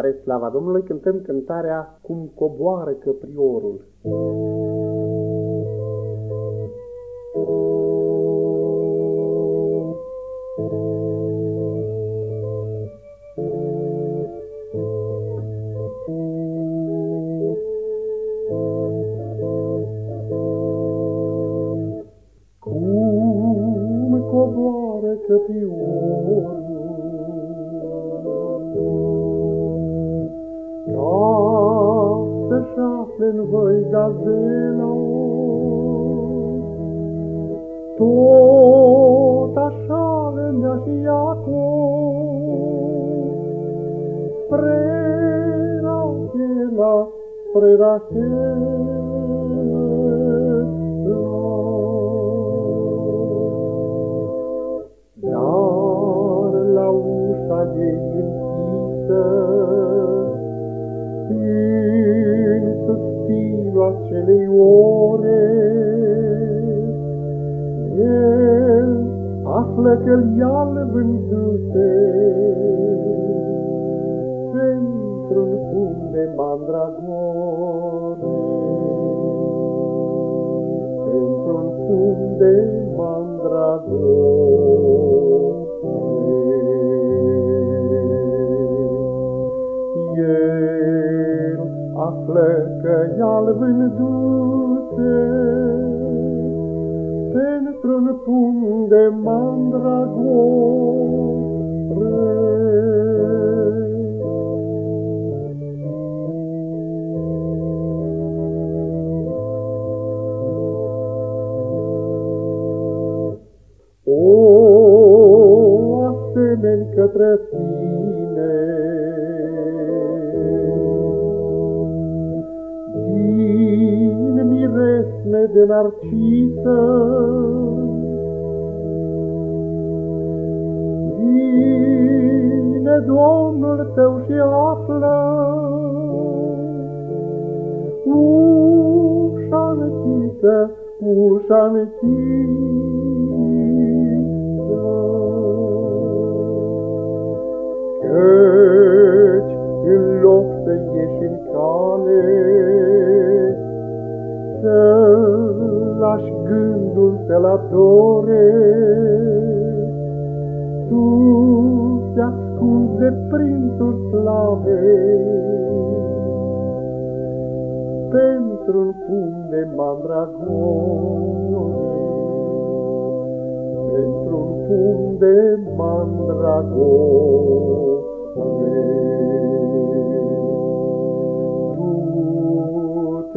Spre slava Domnului cântăm cântarea Cum coboară căpriorul. Cum coboară căpriorul să-și afle în voi gazela Tot așa vendea și Iacov Spre Rachela, spre Rachela. Dar la ușa ei închisă acelei ore. El află că-l ia vânduse pentru-un pum de mandragore. Pentru-un pum de mandragore. Află că i-al vânduse pentru-un pum de mandragore. O, asemeni către tine, miresme de narcisă. Vine Domnul tău și află ușa închisă, ușa închisă. Lași gândul să-l adore. Tu te ascunzi de prințul slave, pentru-un pum de mandragore, pentru-un pum de mandragore.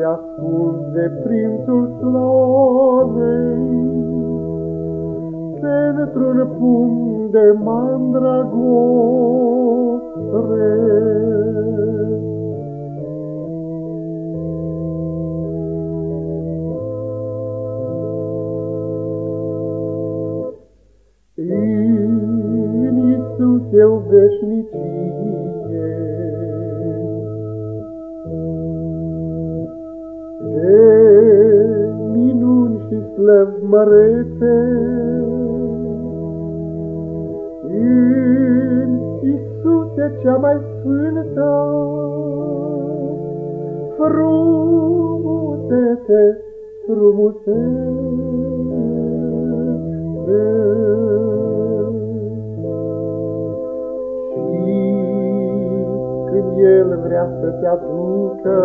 Te ascunzi de prințul slavei, pentru-un pum de mandragore. În Iisus eu veșnicie, mărețe. În Iisuse cea mai sfântă, frumusețe, frumusețe. Și când El vrea să te aducă,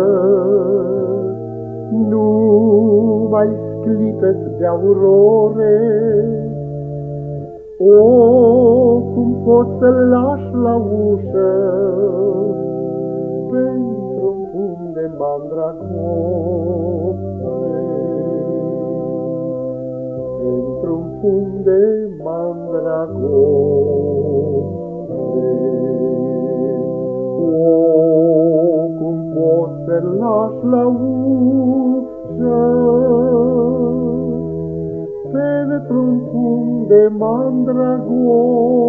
nu mai sclipet de aurore. O, cum poți să-l lași la ușă pentru un pum de mandragore, pentru un pum de mandragore. O, cum poți să-l lași la ușă pentru un pum de mandragor.